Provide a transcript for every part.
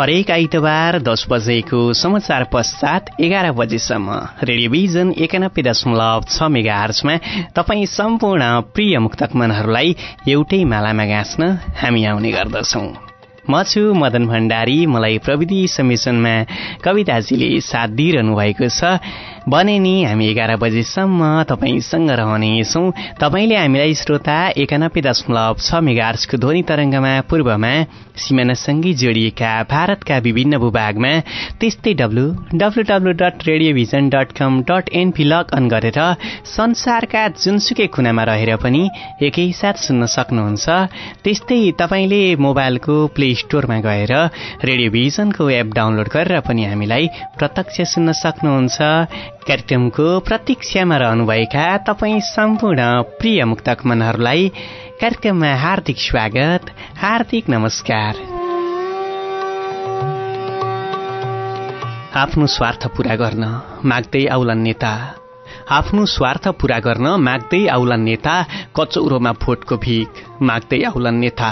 हरेक आइतबार दस बजेको समाचार पश्चात एघार बजेसम्म रेडियोभिजन एकानब्बे दशमलव छ मेगा आर्चमा तपाईँ सम्पूर्ण प्रिय मुक्तक मनहरूलाई एउटै मालामा गाँच्न हामी आउने गर्दछौं। म छु मदन भण्डारी। मलाई प्रविधि समेसनमा कविताजीले साथ दिइरहनु भएको छ। भने नि हामी एघार बजेसम्म तपाईँसँग रहनेछौँ। तपाईँले हामीलाई श्रोता एकानब्बे दशमलव छ मेगार्सको ध्वनि तरङ्गमा पूर्वमा सिमानासँगै जोडिएका भारतका विभिन्न भूभागमा त्यस्तै W W W dot radio vision dot com dot NP log on गरेर संसारका जुनसुकै कुनामा रहेर पनि एकैसाथ सुन्न सक्नुहुन्छ। त्यस्तै तपाईँले मोबाइलको प्ले स्टोरमा गएर रेडियोभिजनको एप डाउनलोड गरेर पनि हामीलाई प्रत्यक्ष सुन्न सक्नुहुन्छ। कार्यक्रमको प्रतीक्षामा रहनुभएका तपाईँ सम्पूर्ण प्रिय मुक्तक मनहरूलाई कार्यक्रममा हार्दिक स्वागत हार्दिक नमस्कार। आफ्नो स्वार्थ पूरा गर्न माग्दै आउलान् नेता आफ्नो स्वार्थ पूरा गर्न माग्दै आउलान् नेता कचौरोमा भोटको भिख माग्दै आउलान् नेता।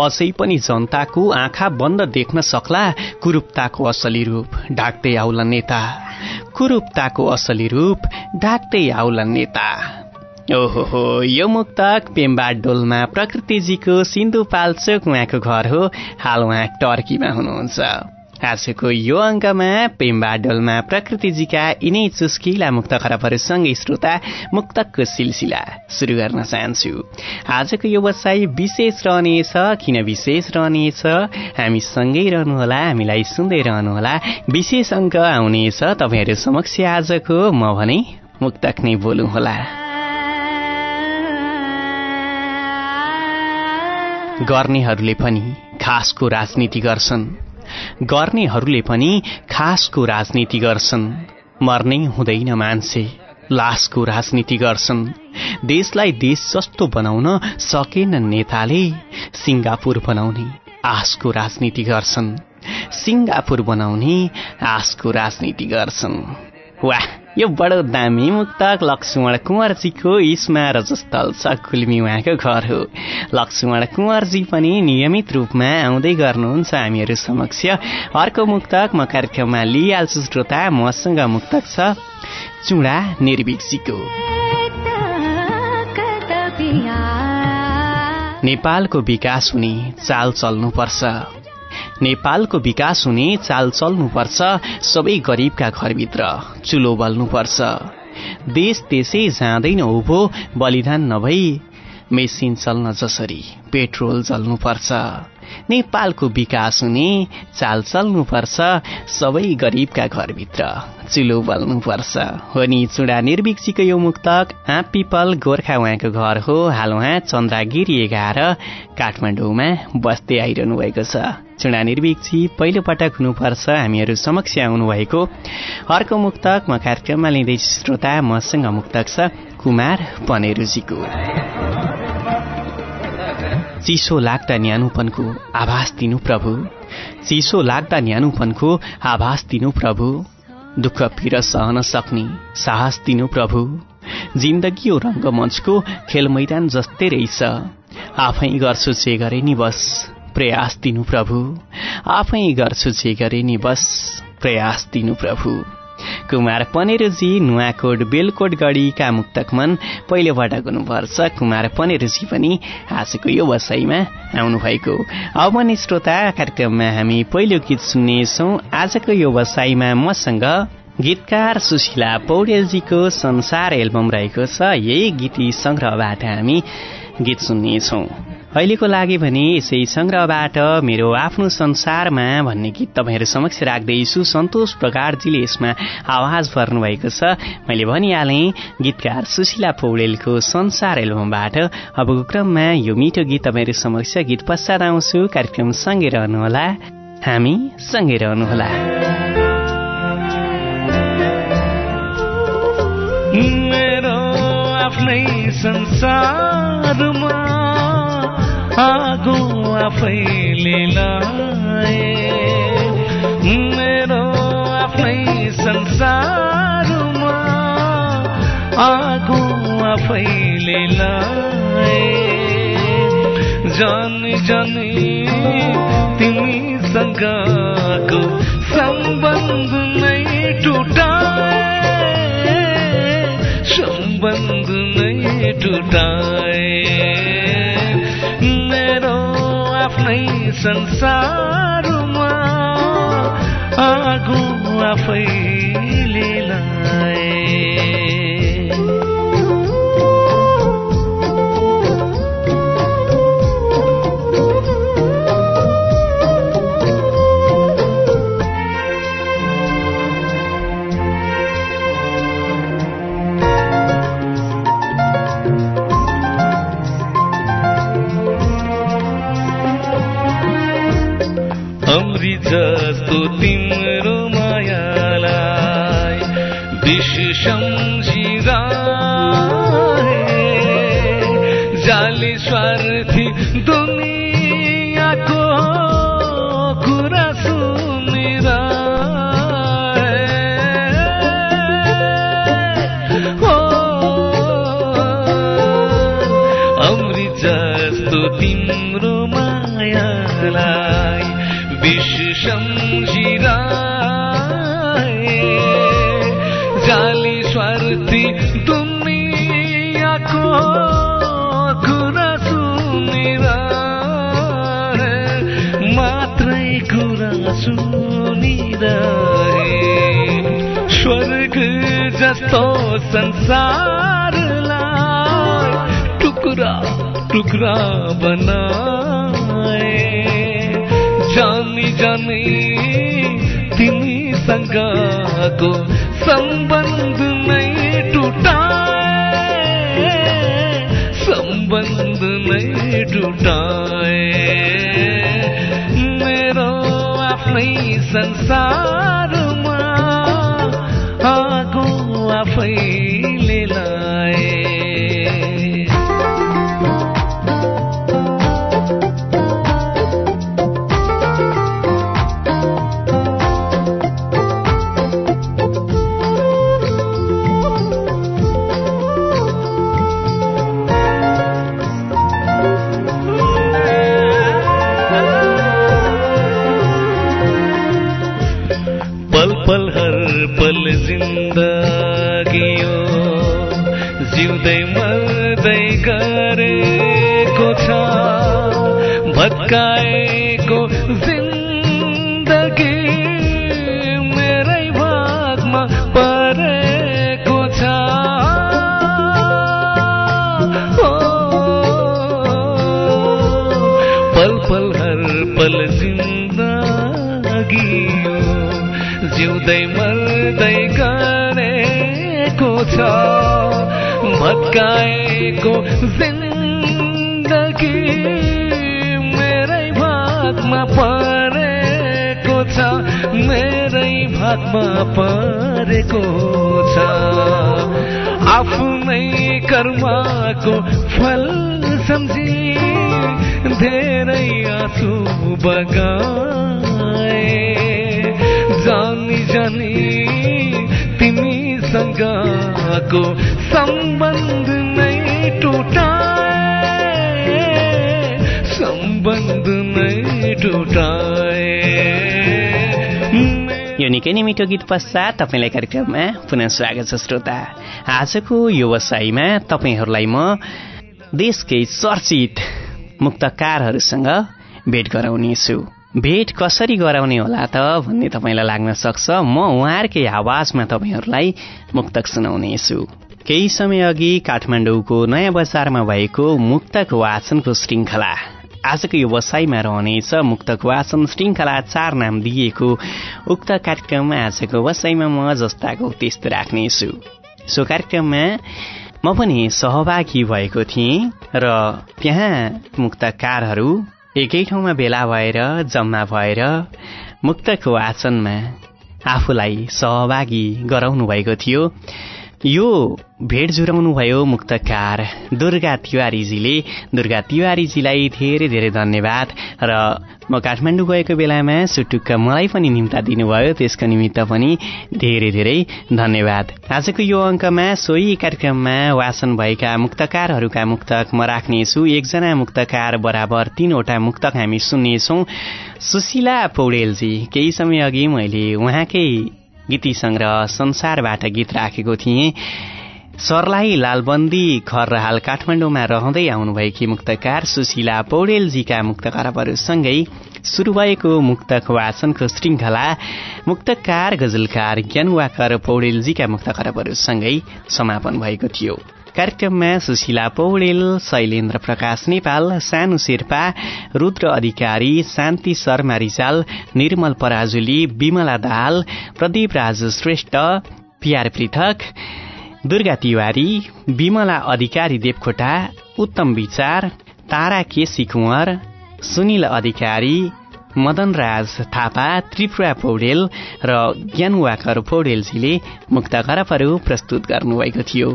अझै पनि जनताको आँखा बन्द देख्न सक्ला कुरूपताको असली रूप ढाक्दै आउला नेता। कुरूपताको असली रूप ढाक्दै आउला नेता। ओहो यो मुक्तक पेम्बा डोलमा प्रकृतिजीको सिन्धुपाल्चोक उहाँको घर हो। हाल उहाँ टर्कीमा हुनुहुन्छ। आजको यो अङ्कमा पेम्बाडोलमा प्रकृतिजीका यिनै चुस्किला मुक्त खराबहरूसँगै श्रोता मुक्तकको सिलसिला सुरु गर्न चाहन्छु आजको यो बसाई विशेष रहनेछ किन विशेष रहनेछ हामी सँगै रहनुहोला हामीलाई सुन्दै रहनुहोला विशेष अङ्क आउनेछ तपाईँहरू समक्ष आजको म भने मुक्तक नै बोलौँ होला गर्नेहरूले पनि खासको राजनीति गर्छन् गर्नेहरूले पनि खासको राजनीति गर्छन्। मर्नै हुँदैन मान्छे लासको राजनीति गर्छन्। देशलाई देश जस्तो बनाउन सकेन नेताले सिङ्गापुर बनाउने आशको राजनीति गर्छन्। सिङ्गापुर बनाउने आशको राजनीति गर्छन्। वाह यो बडो दामी मुक्तक लक्ष्मण कुँवरजीको इस्मा रजस्थल छ कुल्मी उहाँको घर हो। लक्ष्मण कुँवरजी पनि नियमित रूपमा आउँदै गर्नुहुन्छ हामीहरू समक्ष। अर्को मुक्तक म कार्यक्रममा लिइहाल्छु श्रोता मसँग मुक्तक छ चुडा निर्विकसीको नेपालको विकास हुने चाल चल्नुपर्छ। नेपालको विकास हुने चाल चल्नुपर्छ सबै गरिबका घरभित्र चुलो बल्नुपर्छ। देश त्यसै जाँदैन उभो बलिदान नभई मेसिन चल्न जसरी पेट्रोल जल्नुपर्छ। नेपालको विकास हुने चाल चल्नुपर्छ सबै गरिबका घरभित्र चुलो बल्नुपर्छ। हो नि चुडा निर्विक्षीको यो मुक्तक। आँप पिपल गोर्खा उहाँको घर हो। हाल उहाँ चन्द्रागिरी एघार काठमाडौँमा बस्दै आइरहनु भएको छ। चुडा निर्विक्षी पहिलोपटक हुनुपर्छ। हामीहरू समक्ष आउनुभएको। अर्को मुक्तक म कार्यक्रममा लिँदैछु श्रोता मसँग मुक्तक छ कुमार पनेरुजीको। चिसो लाग्दा न्यानुपनको आभास दिनु प्रभु। चिसो लाग्दा न्यानुपनको आभास दिनु प्रभु। दुःख पीर सहन सक्ने साहस दिनु प्रभु। जिन्दगी हो रङ्गमञ्चको खेल मैदान जस्तै रहेछ। आफै गर्छु जे गरे नि बस प्रयास दिनु प्रभु। आफै गर्छु जे गरे नि बस प्रयास दिनु प्रभु। कुमार पनेरुजी नुवाकोट बेलकोट गढीका मुक्तक मन पहिलोबाट गर्नुपर्छ कुमार पनेरुजी पनि आजको यो वसाईमा आउनुभएको। अब नि श्रोता कार्यक्रममा हामी पहिलो गीत सुन्नेछौँ। आजको यो वसाईमा मसँग गीतकार सुशीला पौडेलजीको संसार एल्बम रहेको छ। यही गीती सङ्ग्रहबाट हामी गीत सुन्नेछौँ। अहिलेको लागि भने यसै सङ्ग्रहबाट मेरो आफ्नो संसारमा भन्ने गीत तपाईँहरू समक्ष राख्दैछु। सन्तोष प्रगाडजीले यसमा आवाज भर्नुभएको छ। मैले भनिहालेँ गीतकार सुशीला पौडेलको संसार एल्बमबाट अबको क्रममा यो मिठो गीत तपाईँहरू समक्ष गीत पश्चात आउँछु कार्यक्रम सँगै रहनुहोला। हामी सँगै रहनुहोला। आफ्नै संसारमा आगो आफैले लाए मेरो आफ्नै संसारमा आगो आफैले लाए जानी जानी तिमीसँगको सम्बन्ध नै टुटाए। सम्बन्ध नै टुटाए। आफ्नै संसारमा आगो आफैले लाए। तिम्रो मायालाई विष सम्झिरहे जाली स्वार्थी कुरा सुनिरहे स्वर्ग जस्तो संसारलाई टुक्रा टुक्रा बनाए। जानी जानी तिमीसँगको सम्बन्ध नै टुटाए सम्बन्ध नै टुटाए। मेरो आफ्नै संसारमा आगो आफैले तिमीसँगको सम्बन्ध नै टुटाए सम्बन्ध नै टुटाए। यो निकै नै मिठो गीत पश्चात तपाईँलाई कार्यक्रममा पुनः स्वागत छ श्रोता। आजको यो वसाईमा तपाईँहरूलाई म देशकै चर्चित मुक्तकारहरूसँग भेट गराउनेछु। भेट कसरी गराउने होला त भन्ने तपाईँलाई लाग्न सक्छ। म उहाँहरूकै आवाजमा तपाईँहरूलाई मुक्तक सुनाउनेछु। केही समय अघि काठमाडौँको नयाँ बजारमा भएको मुक्तक वाचनको श्रृङ्खला। आजको यो वसाईमा रहनेछ मुक्तक वाचन श्रृङ्खला चार नाम दिएको उक्त कार्यक्रममा आजको वसाईमा म जस्ताको त्यस्तो राख्नेछु। सो कार्यक्रममा म पनि सहभागी भएको थिएँ र त्यहाँ मुक्तकारहरू एकै ठाउँमा भेला भएर जम्मा भएर मुक्तको वाचनमा आफूलाई सहभागी गराउनु भएको थियो। यो भेट जुराउनु भयो मुक्तकार दुर्गा तिवारीजीले। दुर्गा तिवारीजीलाई धेरै धेरै धन्यवाद र म काठमाडौँ गएको बेलामा सुटुक्क मलाई पनि निम्ता दिनुभयो त्यसको निमित्त पनि धेरै धेरै धन्यवाद। आजको यो अङ्कमा सोही कार्यक्रममा वाचन भएका मुक्तकारहरूका मुक्तक म राख्नेछु एकजना मुक्तकार बराबर तीनवटा मुक्तक हामी सुन्नेछौँ। सुशीला पौडेलजी केही समय अघि मैले उहाँकै गीती सङ्ग्रह संसारबाट गीत राखेको थिएँ। सरलाई लालबन्दी खर हाल काठमाडौँमा रहँदै आउनुभएकी मुक्तकार सुशीला पौडेलजीका मुक्त खराबहरूसँगै सुरु भएको मुक्तक वाचनको श्रृङ्खला मुक्तकार गजलकार ज्ञानवाकर पौडेलजीका मुक्त खराबहरूसँगै समापन भएको थियो। कार्यक्रममा सुशीला पौडेल शैलेन्द्र प्रकाश नेपाल सानु शेर्पा रुद्र अधिकारी शान्ति शर्मा रिजाल निर्मल पराजुली विमला दाहाल प्रदीप राज श्रेष्ठ पिआर पृथक दुर्गा तिवारी विमला अधिकारी देवकोटा उत्तम विचार तारा केसी कुँवर सुनिल अधिकारी मदन राज थापा त्रिपुरा पौडेल र ज्ञानवाकर पौडेलजीले मुक्त खरबहरू प्रस्तुत गर्नुभएको थियो।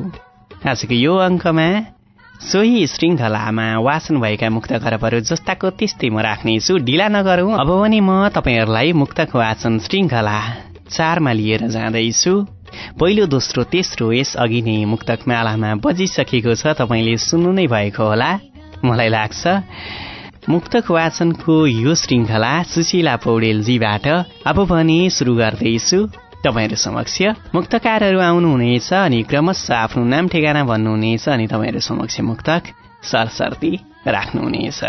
आजको यो अङ्कमा सोही श्रृङ्खलामा वाचन भएका मुक्त खरबहरू जस्ताको त्यस्तै म राख्नेछु। ढिला नगरौँ अब पनि म तपाईँहरूलाई मुक्तको वाचन श्रृङ्खला चारमा लिएर जाँदैछु। पहिलो दोस्रो तेस्रो यस अघि नै मुक्तक मालामा बजिसकेको छ। तपाईँले सुन्नु नै भएको होला। मलाई लाग्छ मुक्तक वाचनको यो श्रृङ्खला सुशीला पौडेलजीबाट अब पनि सुरु गर्दैछु। तपाईँहरू समक्ष मुक्तकारहरू आउनुहुनेछ अनि क्रमशः आफ्नो नाम ठेगाना भन्नुहुनेछ अनि तपाईँहरू समक्ष मुक्तक सरसर्ती राख्नुहुनेछ।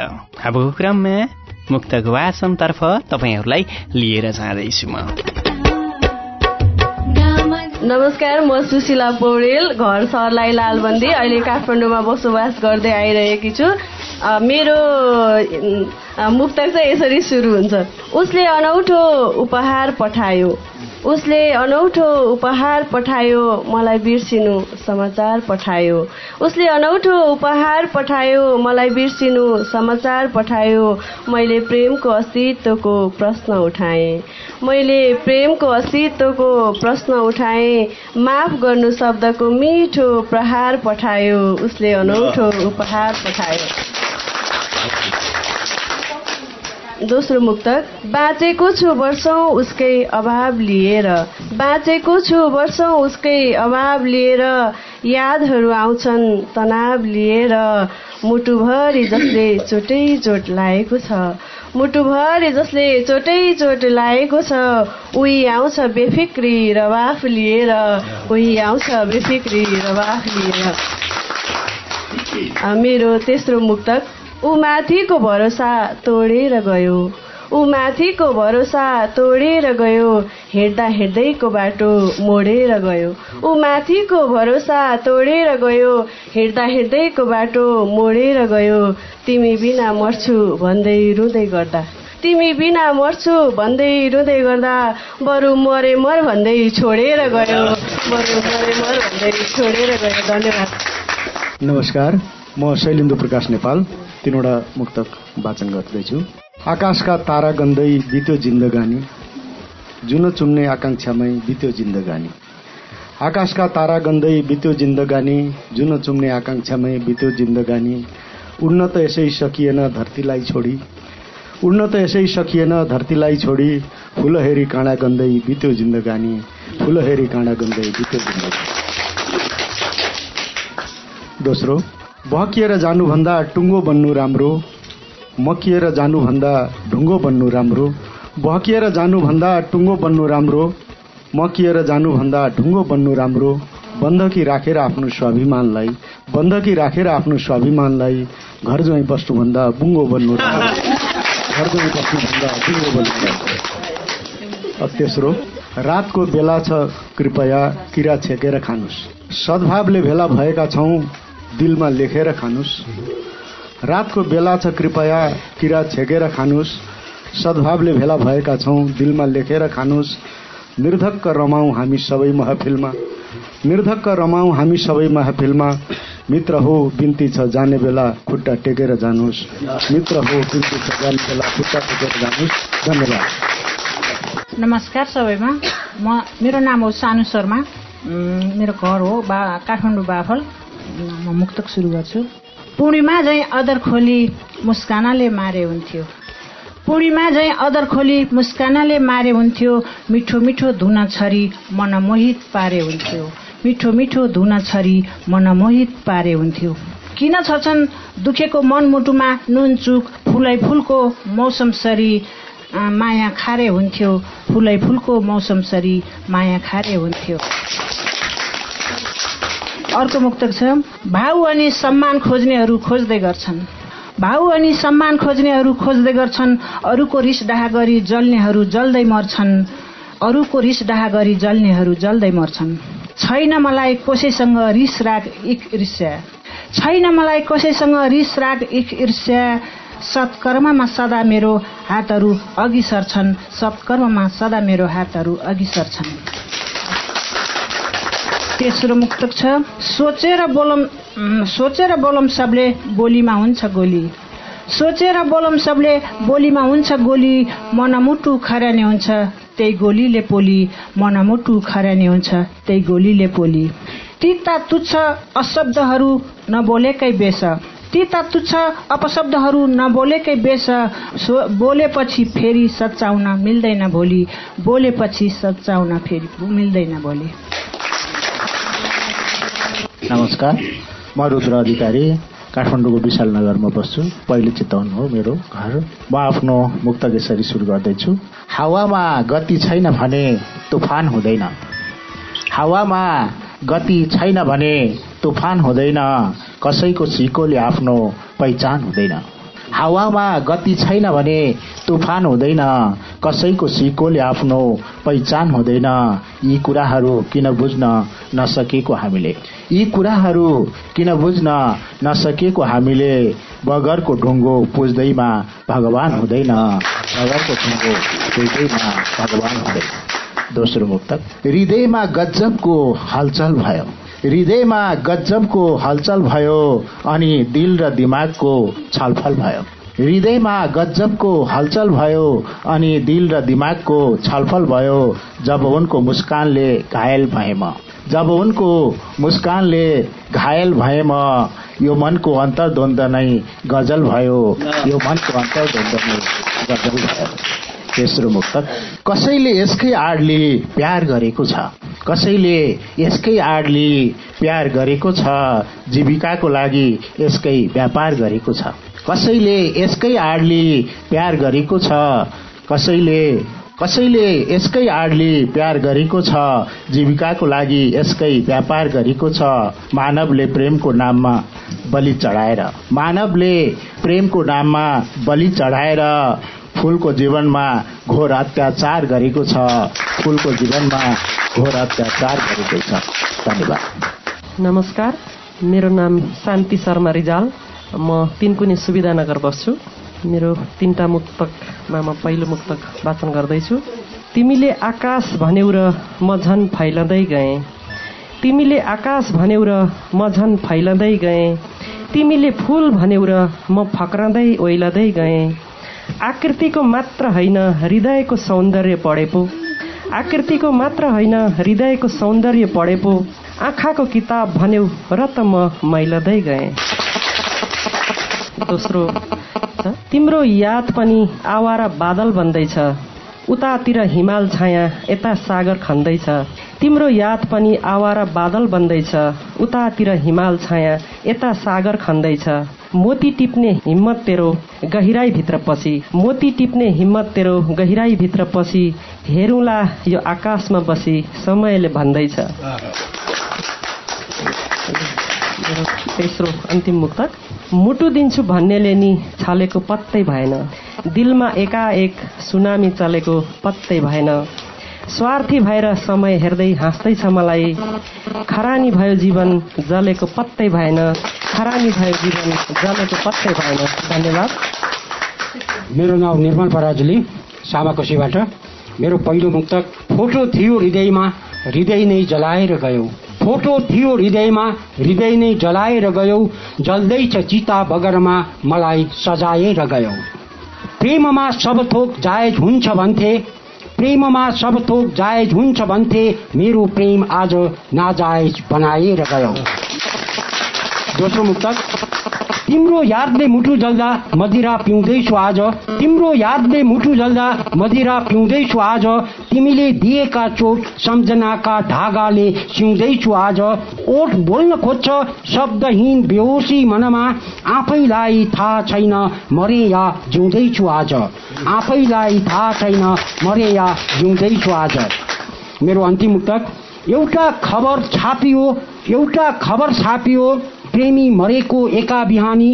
अब क्रममा मुक्तक वाचनतर्फ तपाईँहरूलाई लिएर जाँदैछु म। नमस्कार म सुशीला पौडेल घर सरलाई लालबन्दी। अहिले काठमाडौँमा बसोबास गर्दै आइरहेकी छु। मेरो मुक्तक चाहिँ यसरी सुरु हुन्छ। उसले अनौठो उपहार पठायो। उसले अनौठो उपहार पठायो मलाई बिर्सिनु समाचार पठायो। उसले अनौठो उपहार पठायो मलाई बिर्सिनु समाचार पठायो। मैले प्रेमको अस्तित्वको प्रश्न उठाएँ। मैले प्रेमको अस्तित्वको प्रश्न उठाएँ। माफ गर्नु शब्दको मिठो प्रहार पठायो। उसले अनौठो उपहार पठायो। दोस्रो मुक्तक बाँचेको छु वर्षौँ उसकै अभाव लिएर। बाँचेको छु वर्षौँ उसकै अभाव लिएर। यादहरू आउँछन् तनाव लिएर। मुटुभरि जसले चोटै चोट लागेको छ मुटुभरि जसले चोटै चोट लागेको छ उही आउँछ बेफिक्री र वाफ लिएर। उही आउँछ बेफिक्री र वाफ लिएर मेरो तेस्रो मुक्तक ऊ माथिको भरोसा तोडेर गयो। ऊ माथिको भरोसा तोडेर गयो। हेर्दा हेर्दैको बाटो मोडेर गयो। ऊ माथिको भरोसा तोडेर गयो। हेर्दा हेर्दैको बाटो मोडेर गयो। तिमी बिना मर्छु भन्दै रुँदै गर्दा। तिमी बिना मर्छु भन्दै रुँदै गर्दा बरु मरे मर भन्दै छोडेर गयो। बरु मरे मर भन्दै छोडेर गयो। धन्यवाद। नमस्कार म शैलेन्द्र प्रकाश नेपाल। तिनवटा मुक्तक वाचन गर्दैछु। आकाशका तारा गन्दै बित्यो जिन्दगानी। जुन चुम्ने आकाङ्क्षामै बित्यो जिन्दगानी। आकाशका तारा गन्दै बित्यो जिन्दगानी। जुन चुम्ने आकाङ्क्षामै बित्यो जिन्दगानी। उड्न त यसै सकिएन धरतीलाई छोडी। उड्न त यसै सकिएन धरतीलाई छोडी। फुल हेरी काँडा गन्दै बित्यो जिन्दगानी। फुल हेरी काँडा गन्दै बित्यो जिन्दगानी। दोस्रो भकिएर जानुभन्दा टुङ्गो बन्नु राम्रो मकिएर जानुभन्दा ढुङ्गो बन्नु राम्रो भकिएर जानुभन्दा टुङ्गो बन्नु राम्रो मकिएर जानुभन्दा ढुङ्गो बन्नु राम्रो बन्धकी राखेर आफ्नो स्वाभिमानलाई बन्धकी राखेर आफ्नो स्वाभिमानलाई घर ज्वाइँ बस्नुभन्दा बुङ्गो बन्नु राम्रो घरजौँ बस्नुभन्दा दिउँदो बोलिन्छ तेस्रो रातको बेला छ कृपया किरा छेकेर खानुस् सद्भावले भेला भएका छौँ। दिलमा लेखेर खानुस्। रातको बेला छ कृपया किरा छेकेर खानुस्। सद्भावले भेला भएका छौँ दिलमा लेखेर खानुस्। निर्धक्क रमाउँ हामी सबै महफिलमा। निर्धक्क रमाउँ हामी सबै महफिलमा। मित्र हो बिन्ती छ जाने बेला खुट्टा टेकेर जानुहोस् मित्र हो बिन्ती छ जाने बेला खुट्टा टेकेर जानुहोस् धन्यवाद। नमस्कार सबैमा। म मेरो नाम हो सानु शर्मा। मेरो घर हो बा काठमाडौँ बाफल म मुक्तक सुरु गर्छु। पूर्णिमा झैँ अदर खोली मुस्कानाले मारे हुन्थ्यो। पूर्णिमा झैँ अदर खोली मुस्कानाले मारे हुन्थ्यो। मिठो मिठो धुन छरी मन मोहित पारे हुन्थ्यो। मिठो मिठो धुन छरी मन मोहित पारे हुन्थ्यो। किन छन् दुखेको मनमुटुमा नुन चुक फुलै फुलको मौसम सरी माया खारे हुन्थ्यो। फुलै फुलको मौसम सरी माया खारे हुन्थ्यो। अर्को मुक्तक छ। भाउ अनि सम्मान खोज्नेहरू खोज्दै गर्छन्। भाउ अनि सम्मान खोज्नेहरू खोज्दै गर्छन्। अरूको रिस डाहा गरी जल्नेहरू जल्दै मर्छन्। अरूको रिस डाहा गरी जल्नेहरू जल्दै मर्छन्। छैन मलाई कसैसँग रिस राग इक ईर्ष्या छैन मलाई कसैसँग रिस राग इक ईर्ष्या सत्कर्ममा सदा मेरो हातहरू अघि सर्छन्। सत्कर्ममा सदा मेरो हातहरू अघि सर्छन्। तेस्रो मुक्तक छ। सोचेर बोलम सोचेर बोलम सबले बोलीमा हुन्छ गोली। सोचेर बोलम सबले बोलीमा हुन्छ गोली मनमुटु खर्याने हुन्छ त्यही गोलीले पोली। मनमुटु खर्याने हुन्छ त्यही गोलीले पोली। तिता तुच्छ अशब्दहरू नबोलेकै बेस। तिता तुच्छ अपशब्दहरू नबोलेकै बेस। बोलेपछि फेरि सच्चाउन मिल्दैन भोलि। बोलेपछि सच्चाउन फेरि मिल्दैन भोलि। नमस्कार। म रुद्र अधिकारी काठमाडौँको विशाल नगरमा बस्छु। पहिले चितवन हो मेरो घर। म आफ्नो मुक्त यसरी सुरु गर्दैछु। हावामा गति छैन भने तुफान हुँदैन। हावामा गति छैन भने तुफान हुँदैन। कसैको सिकोले आफ्नो पहिचान हुँदैन। हावामा गति छैन भने तुफान हुँदैन। कसैको सिकोले आफ्नो पहिचान हुँदैन। यी कुराहरू किन बुझ्न नसकेको हामीले? यी कुराहरू किन बुझ्न नसकेको हामीले बगरको ढुङ्गो पुज्दैमा भगवान हुँदैन। बगरको ढुङ्गो पुज्दैमा भगवान हुँदैन। दोस्रो मुक्तक हृदयमा गजबको हलचल भयो। हृदयमा गजबको हलचल भयो अनि दिल र दिमागको छलफल भयो। हृदयमा गजबको हलचल भयो अनि दिल र दिमागको छलफल भयो जब उनको मुस्कानले घायल भए म। जब उनको मुस्कानले घायल भए म यो मनको अन्तर्द्वन्द नै गजल भयो। यो मनको अन्तर्द्वन्द नै गजल भयो। तेस्रो मुक्तक। कसैले यसकै आडले प्यार गरेको छ? कसैले यसकै आडले प्यार गरेको छ? जीविकाको लागि यसकै व्यापार गरेको छ? कसैले यसकै आडले प्यार गरेको छ? कसैले कसैले यसकै आडले प्यार गरेको छ? जीविकाको लागि यसकै व्यापार गरेको छ? मानवले प्रेमको नाममा बलि चढाएर मानवले प्रेमको नाममा बलि चढाएर फुलको जीवनमा घोर अत्याचार गरेको छ। फुलको जीवनमा घोर अत्याचार गरेको छ। धन्यवाद। नमस्कार। मेरो नाम शान्ति शर्मा रिजाल। म तिनकुने सुविधानगर बस्छु। मेरो तिनवटा मुक्तकमा म पहिलो मुक्तक वाचन गर्दैछु। तिमीले आकाश भन्यौ र म झन फैलँदै गएँ। तिमीले आकाश भन्यौ र म झन फैलँदै गएँ। तिमीले फुल भन्यौ र म फक्रँदै ओइलदै गएँ। आकृतिको मात्र होइन हृदयको सौन्दर्य पढे पो। आकृतिको मात्र होइन हृदयको सौन्दर्य पढे पो। आँखाको किताब भन्यौ र त म मैलदै गएँ। दोस्रो तिम्रो याद पनि आवारा बादल बन्दैछ। उतातिर हिमाल छाया यता सागर खन्दैछ। तिम्रो याद पनि आवारा बादल बन्दैछ। उतातिर हिमाल छाया यता सागर खन्दैछ। मोती टिप्ने हिम्मत तेरो गहिराई भित्र पसी मोती टिप्ने हिम्मत तेरो गहिराई भित्र पसी हेरौँला यो आकाशमा बसी समयले भन्दैछ। तेस्रो अन्तिम मुक्तक। मुटु दिन्छु भन्नेले नि छालेको पत्तै भएन। दिलमा एकाएक सुनामी चलेको पत्तै भएन। स्वार्थी भएर समय हेर्दै हाँस्दैछ मलाई। खरानी भयो जीवन जलेको पत्तै भएन। खरानी भयो जीवन जलेको पत्तै भएन। धन्यवाद। मेरो नाम निर्मल पराजुली सामाकोसीबाट मेरो पहिलो मुक्तक फोटो थियो हृदयमा हृदय नै जलाएर गयो। फोटो थियो हृदयमा हृदय नै जलाएर गयो। जल्दैछ चिता बगरमा मलाई सजाएर गयो। प्रेममा सब थोक जायज हुन्छ भन्थे। प्रेममा सब थोक जायज हुन्छ भन्थे मेरो प्रेम आज नाजायज बनाएर गयो। दोस्रो तिम्रो यादले मुटु जल्दा मदिरा पिउँदैछु आज। तिम्रो यादले मुटु जल्दा मदिरा पिउँदैछु आज। तिमीले दिएका चोट सम्झनाका धागाले सिउँदैछु आज। ओठ बोल्न खोज्छ शब्दहीन बेहोसी मनमा। आफैलाई थाहा छैन मरे या जिउँदैछु आज। आफैलाई थाहा छैन मरे या जिउँदैछु आज। मेरो अन्तिम मुक्तक एउटा खबर छापियो एउटा खबर छापियो। प्रेमी मरेको एका बिहानी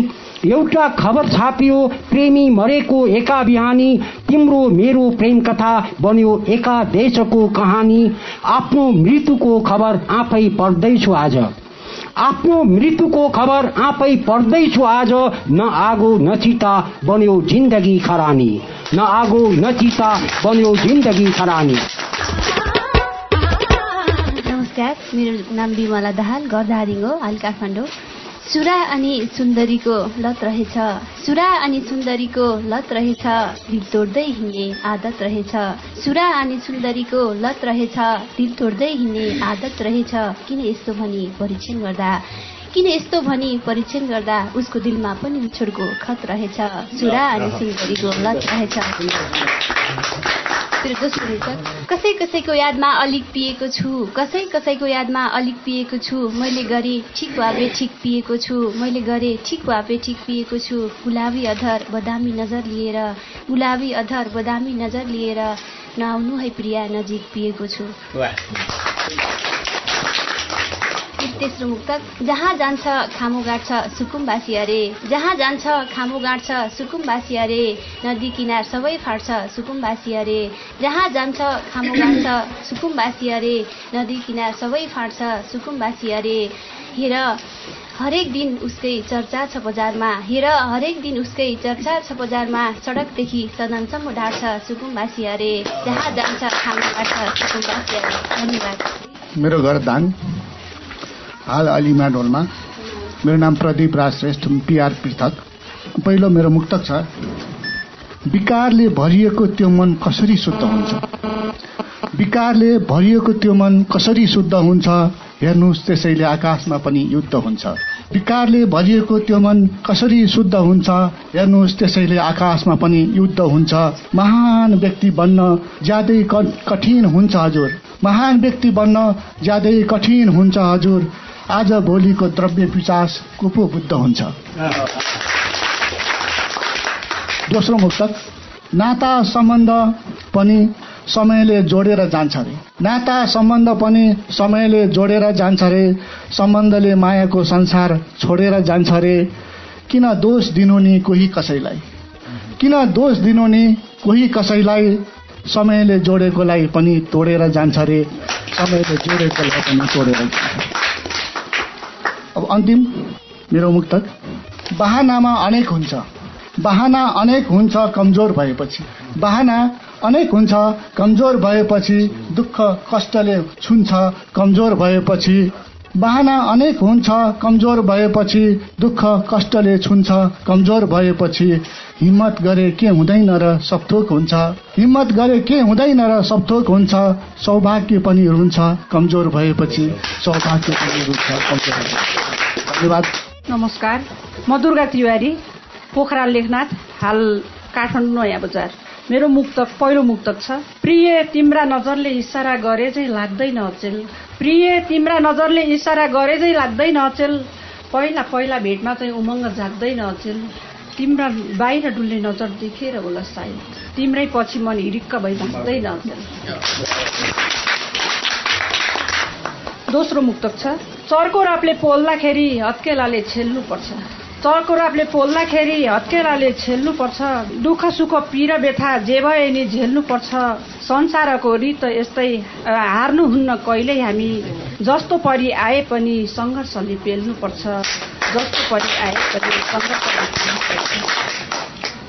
एउटा खबर छापियो प्रेमी मरेको एका बिहानी तिम्रो मेरो प्रेम कथा बन्यो एका देशको कहानी। आफ्नो मृत्युको खबर आफै पढ्दैछु आज। आफ्नो मृत्युको खबर आफै पढ्दैछु आज न आगो न चिता बन्यो जिन्दगी खरानी। न आगो न चिता बन्यो जिन्दगी खरानी। नमस्कार मेरो नाम विमला दाहाल गरधारिङ हो हाल काठमाडौँ। सुरा अनि सुन्दरीको लत रहेछ। सुरा अनि सुन्दरीको लत रहेछ। दिल तोड्दै हिँड्ने आदत रहेछ। सुरा अनि सुन्दरीको लत रहेछ। दिल तोड्दै हिँड्ने आदत रहेछ। किन यस्तो भनी परीक्षण गर्दा? किन यस्तो भनी परीक्षण गर्दा? उसको दिलमा पनि बिछोडको खत रहेछ। सुरा अनि सुन्दरीको लत रहेछ। कसै कसैको यादमा अलिक पिएको छु। कसै कसैको यादमा अलिक पिएको छु। मैले गरे ठिक वा बेठिक पिएको छु। मैले गरे ठिक वा बेठिक पिएको छु। गुलाबी अधर बदामी नजर लिएर। गुलाबी अधर बदामी नजर लिएर नआउनु है प्रिया नजिक पिएको छु। तेस्रो मुक्तक। जहाँ जान्छ खामो गाड्छ सुकुम्बासी अरे। जहाँ जान्छ खामो गाड्छ सुकुम्बासी अरे। नदी किनार सबै फाट्छ सुकुम्बासी अरे। जहाँ जान्छ खामो गाड्छ सुकुम्बासी अरे। नदी किनार सबै फाट्छ सुकुम्बासी अरे। हेर हरेक दिन उसकै चर्चा छ बजारमा। हेर हरेक दिन उसकै चर्चा छ बजारमा। सडकदेखि सदनसम्म ढाड्छ सुकुम्बासी अरे। जहाँ जान्छ खामो गाड्छ सुकुम्बासी अरे। धन्यवाद। मेरो घर दाङ हाल अलिमा डोलमा मेरो नाम प्रदीप राज श्रेष्ठ पिआर पृथक। पहिलो मेरो मुक्तक छ विकारले भरिएको त्यो मन कसरी शुद्ध हुन्छ? विकारले भरिएको त्यो मन कसरी शुद्ध हुन्छ? हेर्नुहोस् त्यसैले आकाशमा पनि युद्ध हुन्छ। विकारले भरिएको त्यो मन कसरी शुद्ध हुन्छ? हेर्नुहोस् त्यसैले आकाशमा पनि युद्ध हुन्छ। महान व्यक्ति बन्न ज्यादै कठिन हुन्छ हजुर। महान व्यक्ति बन्न ज्यादै कठिन हुन्छ हजुर। आज भोलिको द्रव्य विचास कुपो बुद्ध हुन्छ। दोस्रो मुक्तक नाता सम्बन्ध पनि समयले जोडेर जान्छ रे। नाता सम्बन्ध पनि समयले जोडेर जान्छ रे। सम्बन्धले मायाको संसार छोडेर जान्छ रे। किन दोष दिनु नि कोही कसैलाई? किन दोष दिनु नि कोही कसैलाई? समयले जोडेकोलाई पनि तोडेर जान्छ रे। समयले जोडेकोलाई पनि तोडेर जान्छ अब अन्तिम मेरो मुक्तक। बाहनामा अनेक हुन्छ। बाहना अनेक हुन्छ कमजोर भएपछि। बाहना अनेक हुन्छ कमजोर भएपछि दुःख कष्टले छुन्छ कमजोर भएपछि। बाहना अनेक हुन्छ कमजोर भएपछि दुःख कष्टले छुन्छ कमजोर भएपछि। हिम्मत गरे के हुँदैन र सबथोक हुन्छ? हिम्मत गरे के हुँदैन र सबथोक हुन्छ? सौभाग्य पनि रुन्छ कमजोर भएपछि सौभाग्य पनि रुन्छ धन्यवाद। नमस्कार। म दुर्गा तिवारी पोखरा लेखनाथ हाल काठमाडौँ नयाँ बजार। मेरो मुक्तक पहिलो मुक्तक छ। प्रिय तिम्रा नजरले इसारा गरे चाहिँ लाग्दैन अचेल। प्रिय तिम्रा नजरले इसारा गरे चाहिँ लाग्दैन अचेल। पहिला पहिला भेटमा चाहिँ उमङ्ग जाग्दैन अचेल। तिम्रा बाहिर डुल्ने नजर देखेर होला सायद। तिम्रै पछि मन हिरिक्क भई अचेल दोस्रो मुक्तक छ। चर्को रापले पोल्दाखेरि हत्केलाले छेल्नुपर्छ। चर्कोरापले पोल्दाखेरि हत्केलाले छेल्नुपर्छ। दुःख सुख पीडा व्यथा जे भए नि झेल्नुपर्छ। संसारको रित यस्तै हार्नुहुन्न कहिल्यै हामी जस्तो परि आए पनि सङ्घर्षले पेल्नुपर्छ। जस्तो परि आए पनि पेल्नुपर्छ।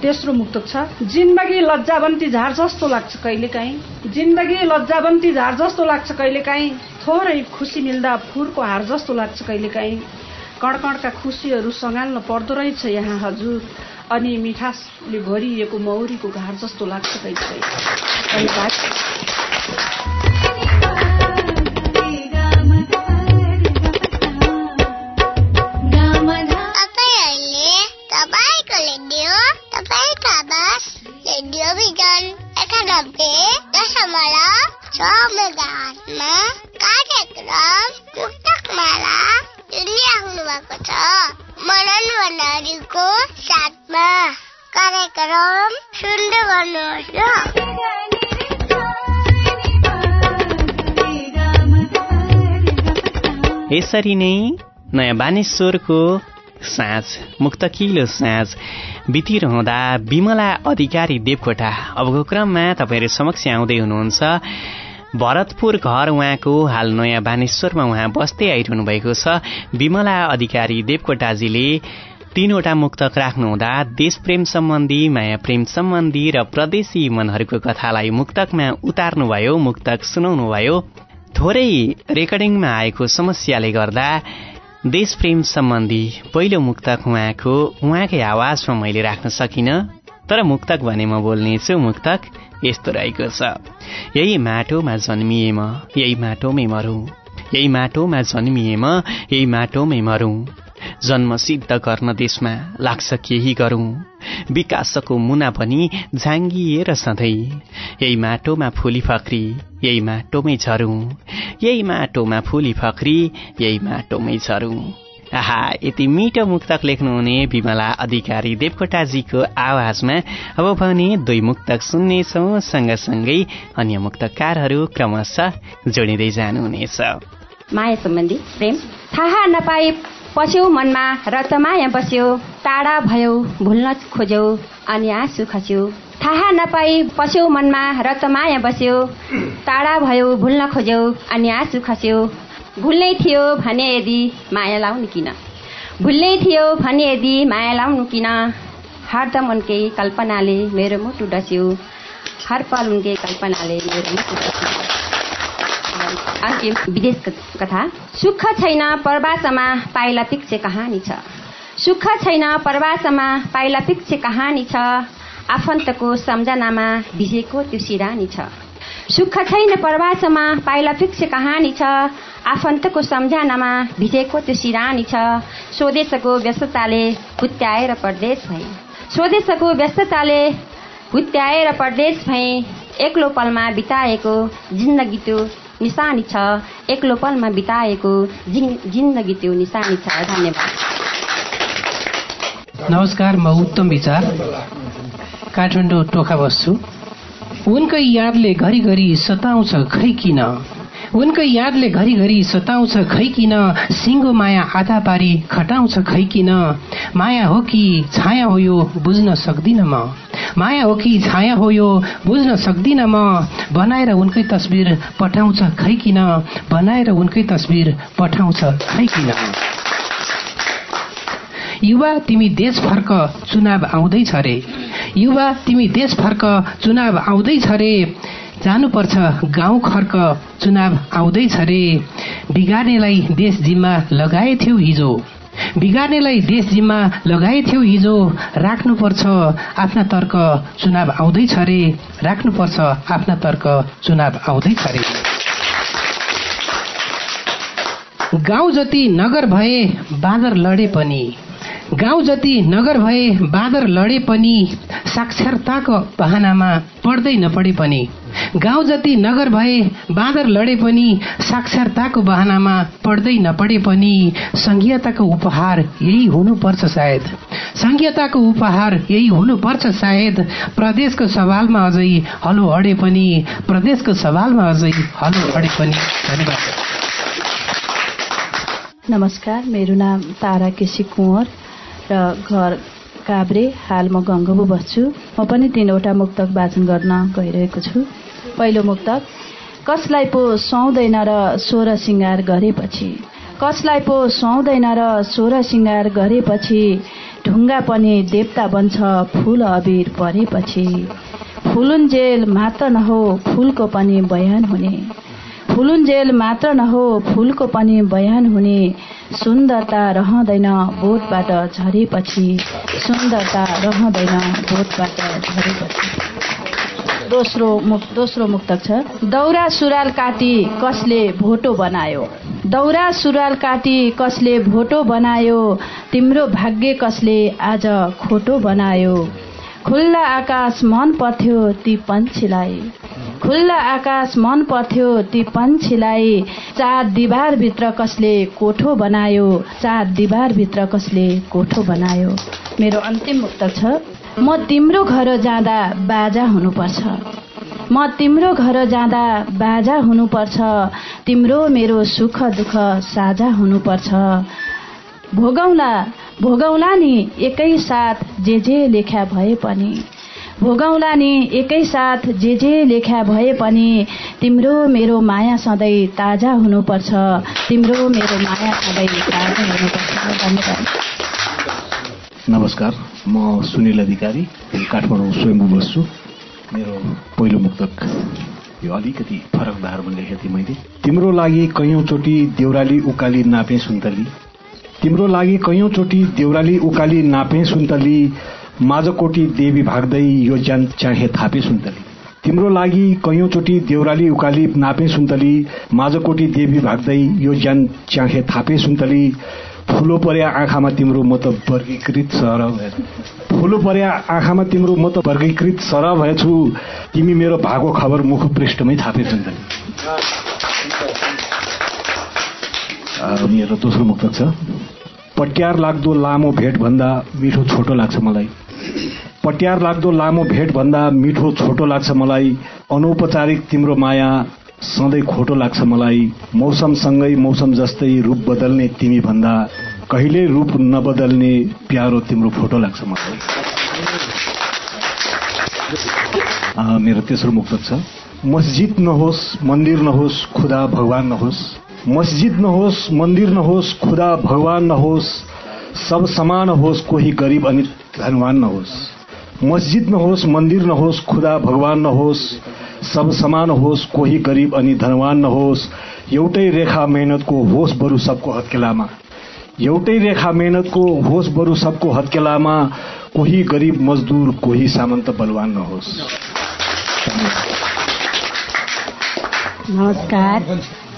तेस्रो मुक्तक छ। जिन्दगी लज्जावन्ती झार जस्तो लाग्छ कहिलेकाहीँ। जिन्दगी लज्जावन्ती झार जस्तो लाग्छ कहिलेकाहीँ। थोरै खुसी मिल्दा फुरको हार जस्तो लाग्छ कहिलेकाहीँ। कणकणका खुसीहरू सँगाल्न पर्दो रहेछ यहाँ हजुर। अनि मिठासले भरिएको मौरीको घार जस्तो लाग्छ कहिलेकाहीँ। यसरी नै नयाँ बानेश्वरको साँझ मुक्तकिलो साँझ बितिरहँदा विमला अधिकारी देवकोटा। अबको क्रममा तपाईँहरू समक्ष आउँदै हुनुहुन्छ। भरतपुर घर उहाँको हाल नयाँ बानेश्वरमा उहाँ बस्दै आइरहनु भएको छ। विमला अधिकारी देवकोटाजीले तीनवटा मुक्तक राख्नुहुँदा देश प्रेम सम्बन्धी माया प्रेम सम्बन्धी र प्रदेशी मनहरूको कथालाई मुक्तकमा उतार्नुभयो मुक्तक सुनाउनुभयो। थोरै रेकर्डिङमा आएको समस्याले गर्दा देश प्रेम सम्बन्धी पहिलो मुक्तक उहाँको उहाँकै आवाजमा मैले राख्न सकिनँ तर मुक्तक भने म बोल्नेछु मुक्तक यस्तो रहेको छ। यही माटोमा जन्मिए म यही माटोमै मरौँ यही माटोमा जन्मिए म यही माटोमै मरौँ। जन्म सिद्ध गर्न देशमा लाग्छ केही गरौँ। विकासको मुना पनि झाङ्गिएर सधैँ। यही माटोमा फुली फक्री यही माटोमै झरौँ। यही माटोमा फुली फक्री यही माटोमै झरौँ। आहा यति मिठो मुक्तक लेख्नुहुने विमला अधिकारी देवकोटाजीको आवाजमा अब भने दुई मुक्तक सुन्नेछौँ सँगसँगै अन्य मुक्तकारहरू क्रमशः जोडिँदै जानुहुनेछ। माया सम्बन्धी प्रेम थाहा नपाई पस्यौ मनमा र त माया बस्यो टाढा भयो भुल्न खोज्यौ अनि आँसु खस्यो थाहा नपाई पस्यौ मनमा र त माया बस्यो टाढा भयो भुल्न खोज्यौ अनि आँसु खस्यो भुल्नै थियो भने यदि माया लाउनु किन? भुल्नै थियो भने यदि माया लाउनु किन? हरदम उनकै कल्पनाले मेरो मुटु डस्यो। हर पल उनकै कल्पनाले मेरो मुटु डस्यो। विदेश कथा। सुख छैन प्रवासमा पाइला पिक्से कहानी छ। सुख छैन प्रवासमा पाइला पिक्से कहानी छ। आफन्तको सम्झनामा भिजेको त्यो सिरानी छ। सुख छैन प्रवासमा पाइला फिक्से कहानी छ। आफन्तको सम्झनामा भिजेको त्यो सिरानी छ। स्वदेशको व्यस्तताले हुत्याएर परदेश भए। स्वदेशको व्यस्तताले हुत्याएर परदेश भए। एक्लो पलमा बिताएको जिन्दगी त्यो निशानी छ। एक्लो पलमा बिताएको जिन- जिन्दगी त्यो निशानी छ। धन्यवाद। नमस्कार म उत्तम विचार। काठमाडौँ टोखा बस्छु। उनकै यादले घरिघरि सताउँछ खै किन? उनकै यादले घरिघरि सताउँछ खै किन? सिङ्गो माया आधा पारी खटाउँछ खै किन? माया हो कि छाया हो यो बुझ्न सक्दिन म? माया हो कि छाया हो यो बुझ्न सक्दिन म? बनाएर उनकै तस्बिर पठाउँछ खै किन? बनाएर उनकै तस्बिर पठाउँछ खै किन? युवा तिमी देश फर्क चुनाव आउँदैछ रे। युवा तिमी देश फर्क चुनाव आउँदैछ रे। जानुपर्छ। गाउँ खर्क चुनाव आउँदैछ रे। बिगार्नेलाई देश जिम्मा लगाएथ्यौ हिजो। बिगार्नेलाई देश जिम्मा लगाएथ्यौ हिजो। राख्नुपर्छ आफ्ना तर्क चुनाव आउँदैछ रे। राख्नुपर्छ आफ्ना तर्क चुनाव आउँदैछ रे। गाउँ जति नगर भए बाँदर लडे पनि। गाउँ जति नगर भए बाँदर लडे पनि साक्षरताको बहानामा पढ्दै नपढे पनि। गाउँ जति नगर भए बाँदर लडे पनि साक्षरताको बहानामा पढ्दै नपढे पनि संघीयताको उपहार यही हुनुपर्छ सायद। संघीयताको उपहार यही हुनुपर्छ सायद। प्रदेशको सवालमा अझै हलो अडे पनि प्रदेशको सवालमा अझै हलो अडे पनि। धन्यवाद। नमस्कार मेरो नाम तारा केसी कुँवर। र घर काभ्रे हाल म गङ्गबु बस्छु। म पनि तिनवटा मुक्तक वाचन गर्न गइरहेको छु। पहिलो मुक्तक कसलाई पो सुहाउँदैन र स्वर सिङ्गार गरेपछि? कसलाई पो सुहाउँदैन र स्वर सिङ्गार गरेपछि? ढुङ्गा पनि देवता बन्छ फुल अबिर परेपछि। फुलुन्जेल मात्र नहो फुलको पनि बयान हुने। फुलुन्जेल मात्र नहो फुलको पनि बयान हुने। सुन्दरता रहँदैन बोटबाट झरेपछि। सुन्दरता रहँदैन बोटबाट झरेपछि। दोस्रो मुक दोस्रो मुक्तक छ। दौरा सुराल काटी कसले भोटो बनायो? दौरा सुराल काटी कसले भोटो बनायो? तिम्रो भाग्य कसले आज खोटो बनायो? खुल्ला आकाश मन पर्थ्यो ती पन्छीलाई। खुल्ला आकाश मन पर्थ्यो ती पन्छीलाई चार दिवारभित्र कसले कोठो बनायो चार दिवारभित्र कसले कोठो बनायो। मेरो अन्तिम मुक्तक छ म तिम्रो घर जाँदा बाजा हुनुपर्छ। म तिम्रो घर जाँदा बाजा हुनुपर्छ तिम्रो मेरो सुख दुःख साझा हुनुपर्छ। भोगौला भोगौला नि एकै साथ जे जे लेख्या भए पनि। भोगौला नि एकै साथ जे जे लेख्या भए पनि तिम्रो मेरो माया सधैँ ताजा हुनुपर्छ। तिम्रो मेरो माया सधैँ ताजा हुनुपर्छ। नमस्कार म सुनिल अधिकारी काठमाडौँ स्वयम्भू बस्छु। मेरो पहिलो मुक्तक यो अलिकति फरक धारमा लेखेको थिएँ मैले। तिम्रो लागि कैयौँचोटि देउराली उकाली नापे सुन्तली। तिम्रो लागि कैयौँचोटि देउराली उकाली नापे सुन्तली माझकोटी देवी भाग्दै यो ज्यान चाहे थापे सुन्तली। तिम्रो लागि कैयौँचोटि देउराली उकाली नापे सुन्तली। माझकोटी देवी भाग्दै यो ज्यान चाहे थापे सुन्तली। फुलो पर्या आँखामा तिम्रो म त वर्गीकृत सर भएछु फुलो पर्या आँखामा तिम्रो म त वर्गीकृत सर भएछु। तिमी मेरो भागो खबर मुख पृष्ठमै थापे सुन्तली। मेरो दोस्रो मुक्तक छ। पट्यार लाग्दो लामो भेट भन्दा मिठो छोटो लाग्छ मलाई। पट्यार लाग्दो लामो भेट भन्दा मिठो छोटो लाग्छ मलाई। अनौपचारिक तिम्रो माया सधैँ खोटो लाग्छ मलाई। मौसमसँगै मौसम जस्तै रूप बदल्ने तिमी भन्दा कहिले रूप नबदल्ने प्यारो तिम्रो फोटो लाग्छ मलाई। मेरो तेस्रो मुक्तक छ। मस्जिद नहोस् मन्दिर नहोस् खुदा भगवान नहोस्। मस्जिद नहोस् मन्दिर नहोस् खुदा भगवान नहोस्। सब समान होस् कोही गरिब अनि धनवान नहोस् मस्जिद नहोस् मन्दिर नहोस् खुदा भगवान नहोस् सब समान होस् कोही गरिब अनि धनवान नहोस् एउटै रेखा मेहनतको होस् बरु सबको हत्केलामा। एउटै रेखा मेहनतको होस् बरु सबको हत्केलामा कोही गरिब मजदुर कोही सामन्त बलवान नहोस् नमस्कार।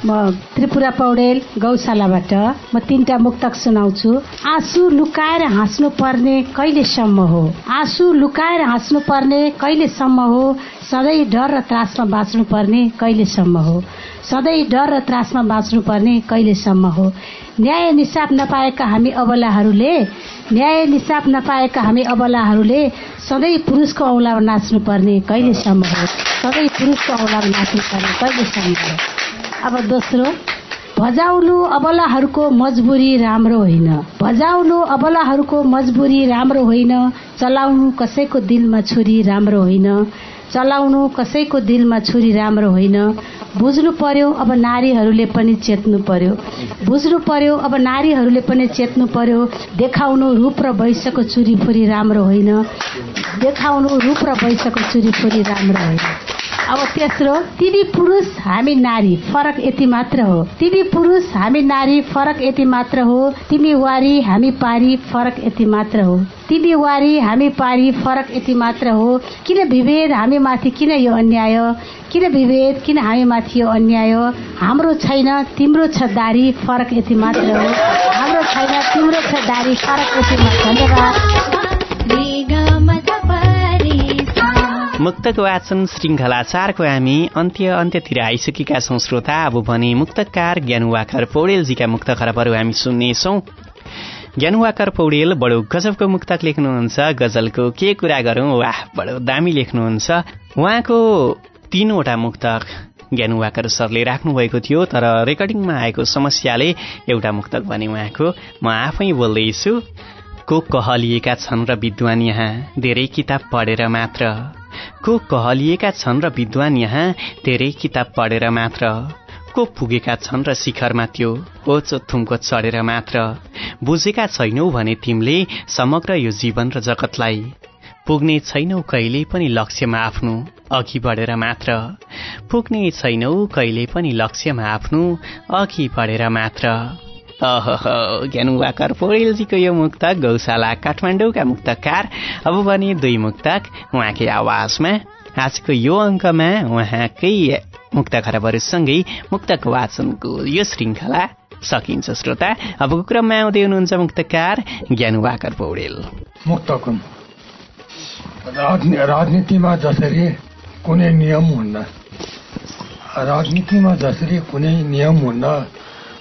म त्रिपुरा पौडेल गौशालाबाट म तिनवटा मुक्तक सुनाउँछु। आँसु लुकाएर हाँस्नु पर्ने कहिलेसम्म हो? आँसु लुकाएर हाँस्नु पर्ने कहिलेसम्म हो? सधैँ डर र त्रासमा बाँच्नु पर्ने कहिलेसम्म हो? सधैँ डर र त्रासमा बाँच्नु पर्ने कहिलेसम्म हो? न्याय निसाप नपाएका हामी अबलाहरूले न्याय निसाप नपाएका हामी अबलाहरूले सधैँ पुरुषको औँलामा नाच्नु पर्ने कहिलेसम्म हो? सधैँ पुरुषको औँलामा नाच्नु पर्ने कहिलेसम्म हो? अब दोस्रो भजाउनु अबलाहरूको मजबुरी राम्रो होइन। भजाउनु अबलाहरूको मजबुरी राम्रो होइन। चलाउनु कसैको दिलमा छुरी राम्रो होइन। चलाउनु कसैको दिलमा छुरी राम्रो होइन। बुझ्नु पर्यो अब नारीहरूले पनि चेत्नु पर्यो। बुझ्नु पर्यो अब नारीहरूले पनि चेत्नु पर्यो। देखाउनु रूप र वैश्यको चुरीफुरी राम्रो होइन। देखाउनु रूप र वैश्यको चुरीफुरी राम्रो होइन। अब तेस्रो तिमी पुरुष हामी नारी फरक यति मात्र हो। तिमी पुरुष हामी नारी फरक यति मात्र हो। तिमी वारी हामी पारी फरक यति मात्र हो। तिमी वारी हामी पारी फरक यति मात्र हो। किन विभेद हामी माथि किन यो अन्याय किन विभेद? किन हामी माथि यो अन्याय हाम्रो छैन तिम्रो छ दारी फरक यति मात्र हो। हाम्रो छैन तिम्रो छ दारी फरक यति मात्र धन्यवाद। मुक्तक वाचन श्रृङ्खला चारको हामी अन्त्य अन्त्यतिर आइसकेका छौँ श्रोता। अब भने मुक्तकार ज्ञानुवाकर पौडेलजीका मुक्त खराबहरू हामी सुन्नेछौँ। ज्ञानुवाकर पौडेल बडो गजबको मुक्तक लेख्नुहुन्छ। गजलको के कुरा गरौँ? वाह बडो दामी लेख्नुहुन्छ। उहाँको तीनवटा मुक्तक ज्ञानुवाकर सरले राख्नुभएको थियो तर रेकर्डिङमा आएको समस्याले एउटा मुक्तक भने उहाँको। म आफै बोल्दैछु को कहलिएका छन् र विद्वान यहाँ? धेरै किताब पढेर मात्र। को कहलिएका छन् र विद्वान यहाँ? धेरै किताब पढेर मात्र। को पुगेका छन् र शिखरमा त्यो ओचो थुम्को चढेर मात्र बुझेका छैनौ भने तिमीले समग्र यो जीवन र जगतलाई पुग्ने छैनौ कहिले पनि लक्ष्यमा आफ्नो अघि बढेर मात्र पुग्ने छैनौ कहिले पनि लक्ष्यमा आफ्नो अघि बढेर मात्र। अह ज्ञानुवाकर पौडेलजीको यो मुक्तक गौशाला काठमाडौँका मुक्तकार अब भने दुई मुक्तक उहाँकै आवाजमा। आजको यो अङ्कमा उहाँकै मुक्त खराबहरूसँगै मुक्तक वाचनको यो श्रृङ्खला सकिन्छ श्रोता। अबको क्रममा आउँदै हुनुहुन्छ मुक्तकार ज्ञानुवाकर पौडेल। राजनीतिमा जसरी कुनै नियम हुन्न राजनीतिमा जसरी कुनै नियम हुन्न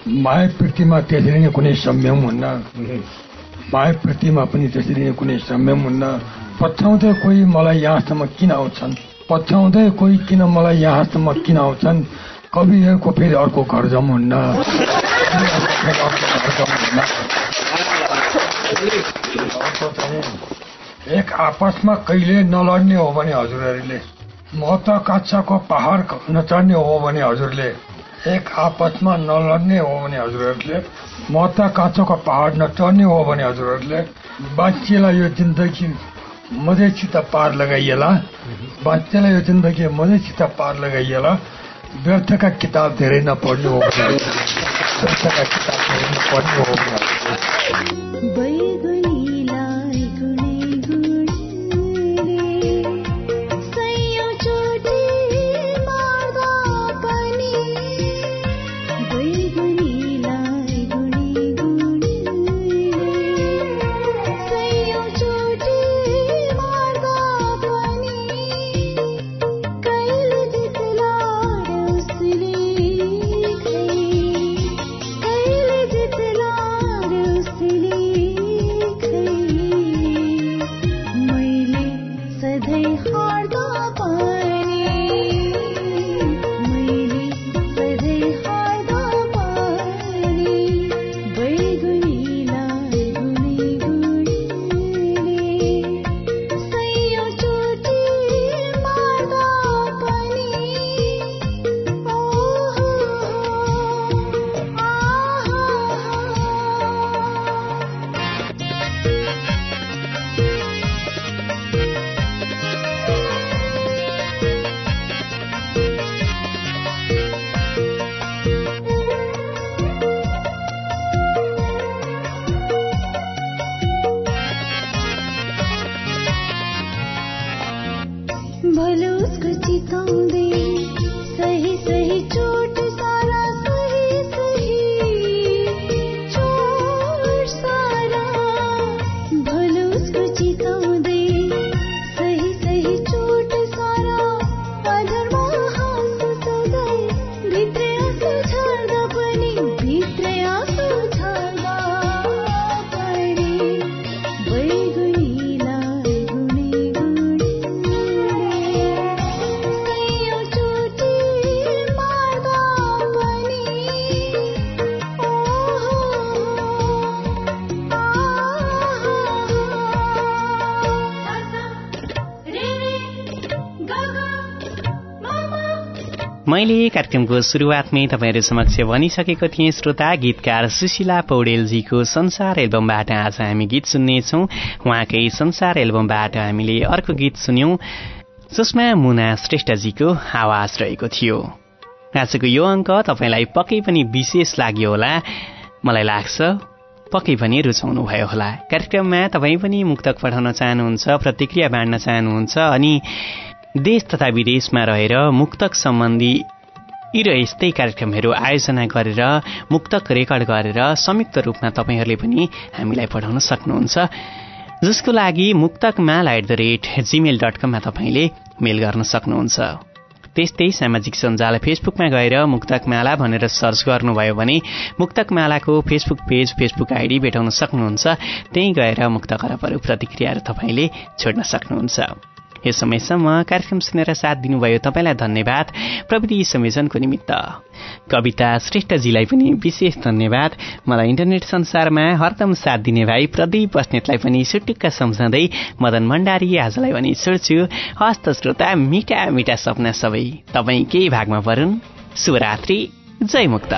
माया प्रीतिमा त्यसरी नै कुनै संयम हुन्न माया प्रीतिमा पनि त्यसरी नै कुनै संयम हुन्न पछ्याउँदै कोही मलाई यहाँसम्म किन आउँछन्? पछ्याउँदै कोही किन मलाई यहाँसम्म किन आउँछन्? कविहरूको फेरि अर्को घर जम हुन्न एक आपसमा कहिले नलड्ने हो भने हजुरहरूले म त काछाको पहाड नचढ्ने हो भने हजुरले एक आपसमा नलड्ने हो भने हजुरहरूले म त काँचोको पहाड नचढ्ने हो भने हजुरहरूले बाँचिएलाई यो जिन्दगी मधेसित पार लगाइएला। बाँचेलाई यो जिन्दगी मधेसित पार लगाइएला। व्यर्थका किताब धेरै नपढ्ने हो किताब धेरै नपढ्ने हो मैले कार्यक्रमको सुरुवातमै तपाईँहरू समक्ष भनिसकेको थिएँ। श्रोता गीतकार सुशीला पौडेलजीको संसार एल्बमबाट आज हामी गीत सुन्नेछौँ। उहाँकै संसार एल्बमबाट हामीले अर्को गीत सुन्यौं जसमा मुना श्रेष्ठजीको आवाज रहेको थियो। आजको यो अङ्क तपाईँलाई पक्कै पनि विशेष लाग्यो होला। मलाई लाग्छ पक्कै पनि रुचाउनु भयो होला। कार्यक्रममा तपाईँ पनि मुक्तक पठाउन चाहनुहुन्छ प्रतिक्रिया बाँड्न चाहनुहुन्छ अनि देश तथा विदेशमा रहेर मुक्तक सम्बन्धी यी र यस्तै कार्यक्रमहरू आयोजना गरेर मुक्तक रेकर्ड गरेर संयुक्त रूपमा तपाईँहरूले पनि हामीलाई पठाउन सक्नुहुन्छ। जसको लागि Muktakmala at the rate Gmail dot कममा तपाईँले मेल गर्न सक्नुहुन्छ। त्यस्तै सामाजिक सञ्जाल फेसबुकमा गएर मुक्तकमाला भनेर सर्च गर्नुभयो भने मुक्तकमालाको फेसबुक पेज फेसबुक आइडी भेटाउन सक्नुहुन्छ। त्यहीँ गएर मुक्त खराबहरू प्रतिक्रियाहरू तपाईँले छोड्न सक्नुहुन्छ। यस समयसम्म कार्यक्रम सुनेर साथ दिनुभयो तपाईँलाई धन्यवाद। प्रविधि संयोजनको निमित्त। कविता श्रेष्ठजीलाई पनि विशेष धन्यवाद। मलाई इन्टरनेट संसारमा हरदम साथ दिने भाइ प्रदीप बस्नेतलाई पनि सुटुक्क सम्झाउँदै मदन भण्डारी आजलाई पनि छोड्छु। हस्त श्रोता मिठा मिठा सपना सबै तपाईँ केही भागमा परुन् शुभरात्रि। जय मुक्त।